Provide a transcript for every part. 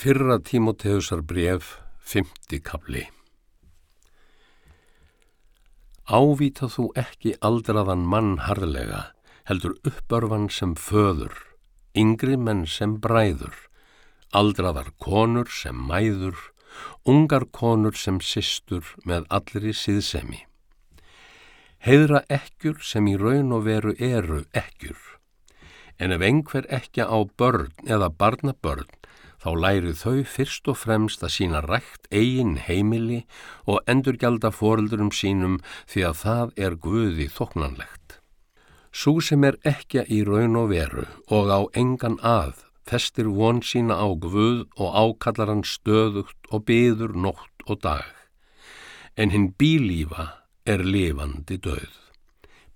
Fyrra Tímoteusar bref, fymti kabli Ávita þú ekki aldraðan mann harðlega, heldur uppörfan sem föður, yngri menn sem bræður, aldraðar konur sem mæður, ungar konur sem systur með allri síðsemi. Heiðra ekkjur sem í raun og veru eru ekkjur, en ef einhver ekki á börn eða barnabörn, þá læri þau fyrst og fremst að sína rægt eigin heimili og endurgelda foreldurum sínum því að það er guði þoknanlegt. Sú sem er ekki í raun og veru og á engan að festir von sína á guð og ákallar hann stöðugt og byður nótt og dag. En hinn bílífa er lifandi döð.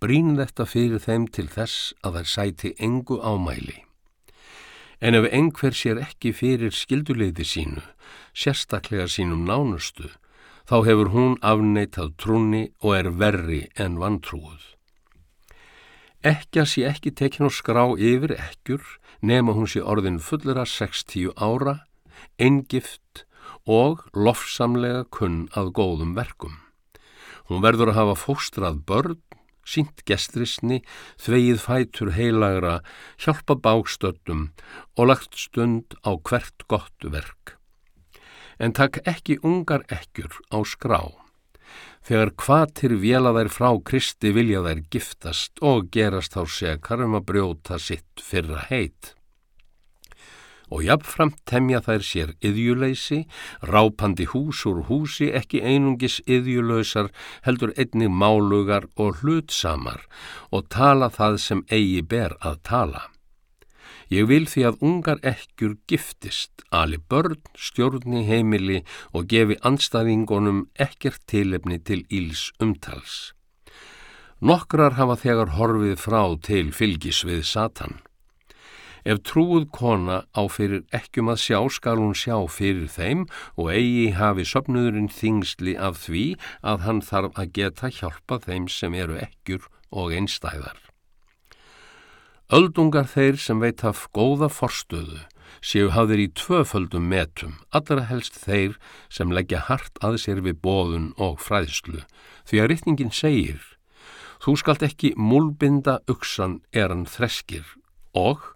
Brín þetta fyrir þeim til þess að þær sæti engu ámæli. En ef einhver sér ekki fyrir skilduleiði sínu, sérstaklega sínum nánustu, þá hefur hún afneitað trúni og er verri en vantrúuð. Ekkja sé ekki tekin og skrá yfir ekkjur nema hún sé orðin fullera 60 ára, eingift og lofsamlega kunn að góðum verkum. Hún verður að hafa fóstrað börn sínt gestrisni, þvegið fætur heilagra, hjálpa bákstöldum og lagt stund á hvert gott verk. En takk ekki ungar ekkjur á skrá. Þegar hvatir vela þær frá Kristi vilja þær giftast og gerast þá sekar um að brjóta sitt fyrra heit og jafnframt temja þær sér yðjuleysi, rápandi hús úr húsi ekki einungis yðjulöysar, heldur einnig málugar og hlutsamar og tala það sem eigi ber að tala. Ég vil því að ungar ekkjur giftist, ali börn, stjórni heimili og gefi anstæðingunum ekkert tilefni til íls umtals. Nokkrar hafa þegar horfið frá til fylgis við Satan. Ef trúuð kona á fyrir ekkjum að sjá skal hún sjá fyrir þeim og eigi hafi söpnuðurinn þingsli af því að hann þarf að geta hjálpa þeim sem eru ekkjur og einstæðar. Öldungar þeir sem veit af góða forstöðu séu hafðir í tvöföldum metum, allra helst þeir sem leggja hart að sér við bóðun og fræðslu, því að rittningin segir, þú skalt ekki múlbinda uksan er hann þreskir og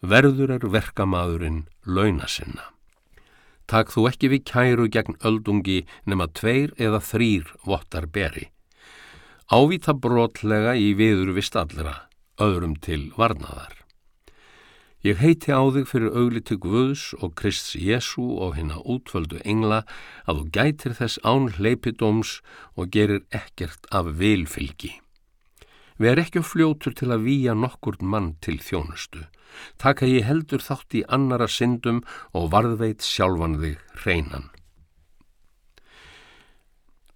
verður er verkamaðurinn launa sinna. Takk þú ekki við kæru gegn öldungi nema tveir eða þrýr vottar beri. Ávita brotlega í viður vist allra, öðrum til varnaðar. Ég heiti á þig fyrir augliti Guðs og Krists Jésu og hinna útvöldu engla að þú gætir þess án hleypidóms og gerir ekkert af vilfylgi. Við er ekki fljótur til að výja nokkur mann til þjónustu taka ég heldur þátt í annara syndum og varðveit sjálfan þig hreinan.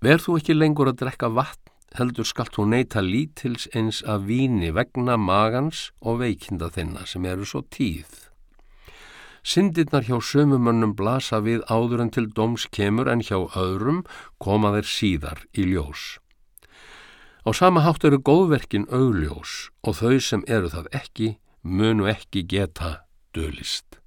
Verð þú ekki lengur að drekka vatn, heldur skalt þú neyta lítils eins að víni vegna magans og veikinda þinna sem eru svo tíð. Syndirnar hjá sömumönnum blasa við áður en til doms kemur en hjá öðrum koma þeir síðar í ljós. Á sama hátt eru góðverkin augljós og þau sem eru það ekki munu ekki geta dölist.